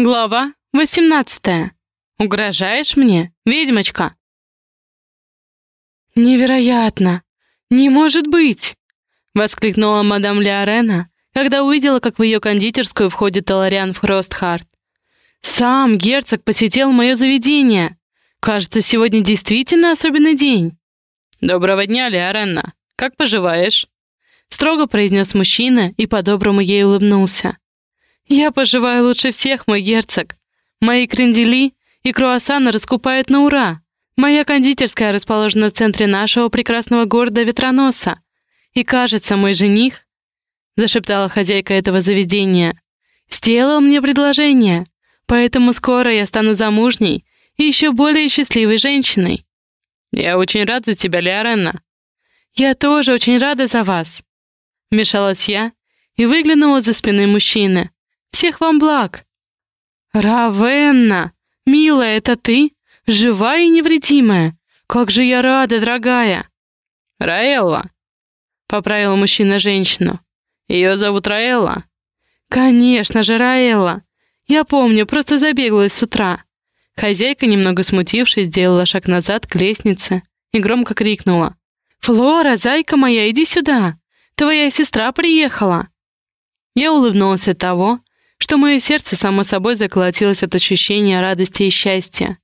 Глава 18. Угрожаешь мне, ведьмочка? Невероятно! Не может быть! Воскликнула мадам Леорена, когда увидела, как в ее кондитерскую входит Талариан Фростхарт. Сам герцог посетил мое заведение. Кажется, сегодня действительно особенный день. Доброго дня, Леорена. Как поживаешь? Строго произнес мужчина и по-доброму ей улыбнулся. «Я поживаю лучше всех, мой герцог. Мои крендели и круассаны раскупают на ура. Моя кондитерская расположена в центре нашего прекрасного города Ветроноса. И, кажется, мой жених, — зашептала хозяйка этого заведения, — сделал мне предложение, поэтому скоро я стану замужней и еще более счастливой женщиной. Я очень рад за тебя, Леоренна. Я тоже очень рада за вас. Вмешалась я и выглянула за спины мужчины. Всех вам благ!» «Равенна! Милая, это ты? Живая и невредимая! Как же я рада, дорогая!» «Раэлла!» — поправил мужчина женщину. «Ее зовут Раэлла?» «Конечно же, Раэлла! Я помню, просто забеглась с утра». Хозяйка, немного смутившись, сделала шаг назад к лестнице и громко крикнула. «Флора, зайка моя, иди сюда! Твоя сестра приехала!» Я улыбнулась от того, что мое сердце само собой заколотилось от ощущения радости и счастья.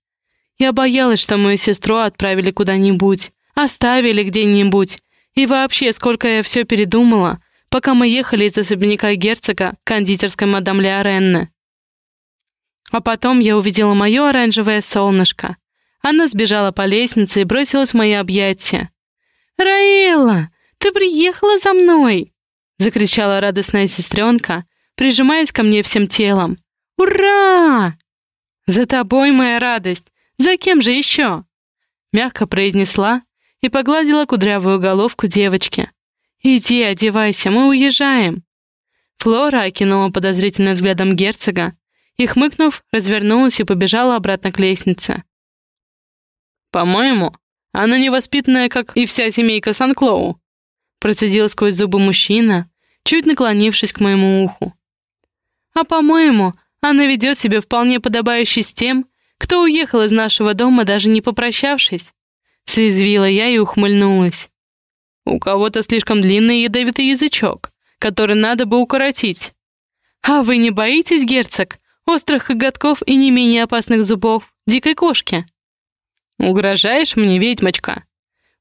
Я боялась, что мою сестру отправили куда-нибудь, оставили где-нибудь, и вообще, сколько я все передумала, пока мы ехали из особняка герцога к кондитерской мадам Леоренне. А потом я увидела мое оранжевое солнышко. Она сбежала по лестнице и бросилась в мои объятия. «Раэла, ты приехала за мной!» — закричала радостная сестренка, прижимаясь ко мне всем телом. «Ура!» «За тобой моя радость! За кем же еще?» Мягко произнесла и погладила кудрявую головку девочки. «Иди, одевайся, мы уезжаем!» Флора окинула подозрительным взглядом герцога и, хмыкнув, развернулась и побежала обратно к лестнице. «По-моему, она невоспитанная, как и вся семейка Сан-Клоу», процедил сквозь зубы мужчина, чуть наклонившись к моему уху. А по-моему, она ведет себя вполне подобающе с тем, кто уехал из нашего дома, даже не попрощавшись. Съязвила я и ухмыльнулась. У кого-то слишком длинный ядовитый язычок, который надо бы укоротить. А вы не боитесь, герцог, острых коготков и не менее опасных зубов дикой кошки? Угрожаешь мне, ведьмочка?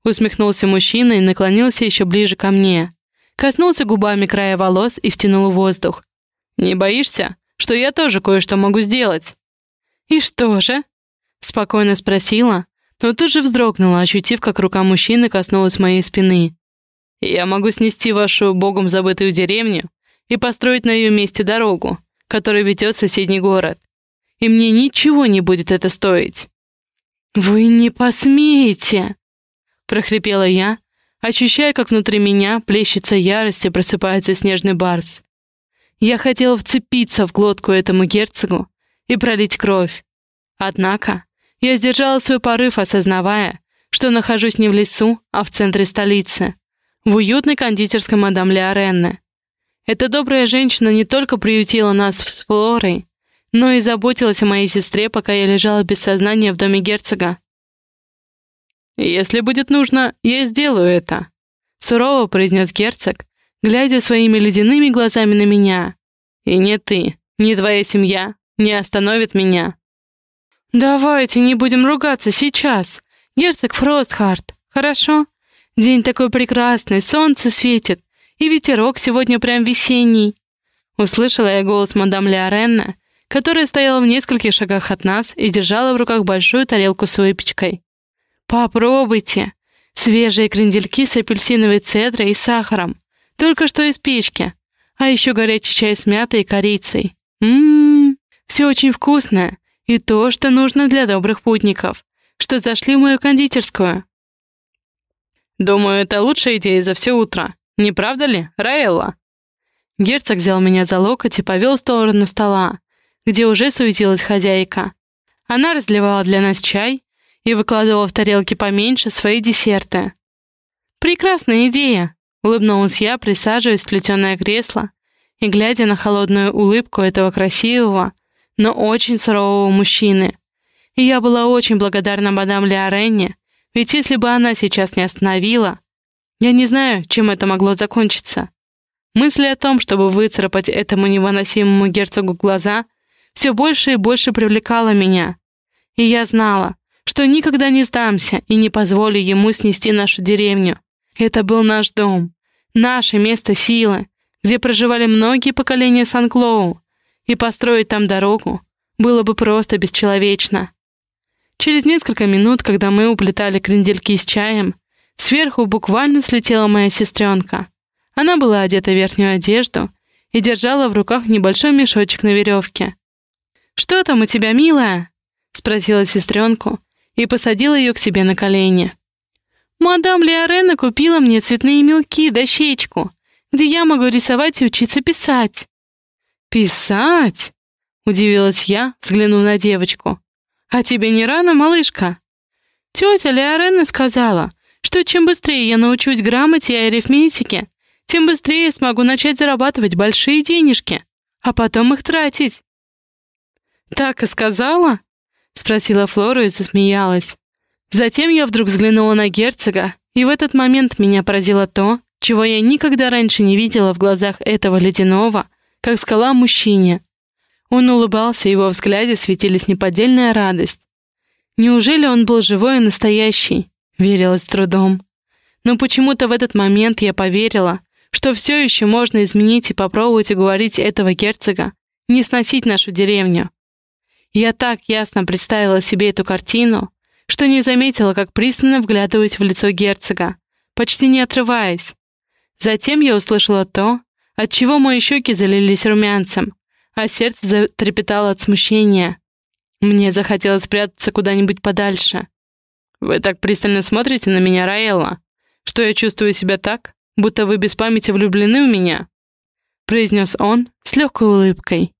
Усмехнулся мужчина и наклонился еще ближе ко мне. Коснулся губами края волос и втянул воздух, «Не боишься, что я тоже кое-что могу сделать?» «И что же?» — спокойно спросила, но тут же вздрогнула, ощутив, как рука мужчины коснулась моей спины. «Я могу снести вашу богом забытую деревню и построить на ее месте дорогу, которая ведет в соседний город. И мне ничего не будет это стоить». «Вы не посмеете!» — прохрипела я, ощущая, как внутри меня плещется ярость и просыпается снежный барс. Я хотела вцепиться в глотку этому герцогу и пролить кровь. Однако я сдержала свой порыв, осознавая, что нахожусь не в лесу, а в центре столицы, в уютной кондитерской мадам Леоренне. Эта добрая женщина не только приютила нас с Флорой, но и заботилась о моей сестре, пока я лежала без сознания в доме герцога. «Если будет нужно, я сделаю это», — сурово произнес герцог, глядя своими ледяными глазами на меня. «И не ты, ни твоя семья не остановит меня». «Давайте не будем ругаться сейчас, герцог Фростхарт, хорошо? День такой прекрасный, солнце светит, и ветерок сегодня прям весенний». Услышала я голос мадам Леоренна, которая стояла в нескольких шагах от нас и держала в руках большую тарелку с выпечкой. «Попробуйте. Свежие крендельки с апельсиновой цедрой и сахаром. Только что из печки. А еще горячий чай с мятой и корицей. Ммм, все очень вкусное. И то, что нужно для добрых путников, что зашли в мою кондитерскую. Думаю, это лучшая идея за все утро. Не правда ли, Раэлла? Герцог взял меня за локоть и повел в сторону стола, где уже суетилась хозяйка. Она разливала для нас чай и выкладывала в тарелки поменьше свои десерты. «Прекрасная идея!» Улыбнулась я, присаживаясь в плетеное кресло и глядя на холодную улыбку этого красивого, но очень сурового мужчины. И я была очень благодарна мадам Леоренне, ведь если бы она сейчас не остановила, я не знаю, чем это могло закончиться. Мысли о том, чтобы выцарапать этому невыносимому герцогу глаза, все больше и больше привлекала меня. И я знала, что никогда не сдамся и не позволю ему снести нашу деревню. Это был наш дом, наше место силы, где проживали многие поколения Сан-Клоу, и построить там дорогу было бы просто бесчеловечно. Через несколько минут, когда мы уплетали крендельки с чаем, сверху буквально слетела моя сестренка. Она была одета в верхнюю одежду и держала в руках небольшой мешочек на веревке. «Что там у тебя, милая?» — спросила сестренку и посадила ее к себе на колени. «Мадам Леорена купила мне цветные мелки, дощечку, где я могу рисовать и учиться писать». «Писать?» — удивилась я, взглянув на девочку. «А тебе не рано, малышка?» Тетя Леорена сказала, что чем быстрее я научусь грамоте и арифметике, тем быстрее смогу начать зарабатывать большие денежки, а потом их тратить. «Так и сказала?» — спросила Флора и засмеялась. Затем я вдруг взглянула на герцога, и в этот момент меня поразило то, чего я никогда раньше не видела в глазах этого ледяного, как скала мужчине. Он улыбался, его взгляде светились неподдельная радость. Неужели он был живой и настоящий? Верилось с трудом. Но почему-то в этот момент я поверила, что все еще можно изменить и попробовать уговорить этого герцога не сносить нашу деревню. Я так ясно представила себе эту картину, что не заметила, как пристально вглядываюсь в лицо герцога, почти не отрываясь. Затем я услышала то, отчего мои щеки залились румянцем, а сердце затрепетало от смущения. Мне захотелось спрятаться куда-нибудь подальше. «Вы так пристально смотрите на меня, Раэлла, что я чувствую себя так, будто вы без памяти влюблены в меня», произнес он с легкой улыбкой.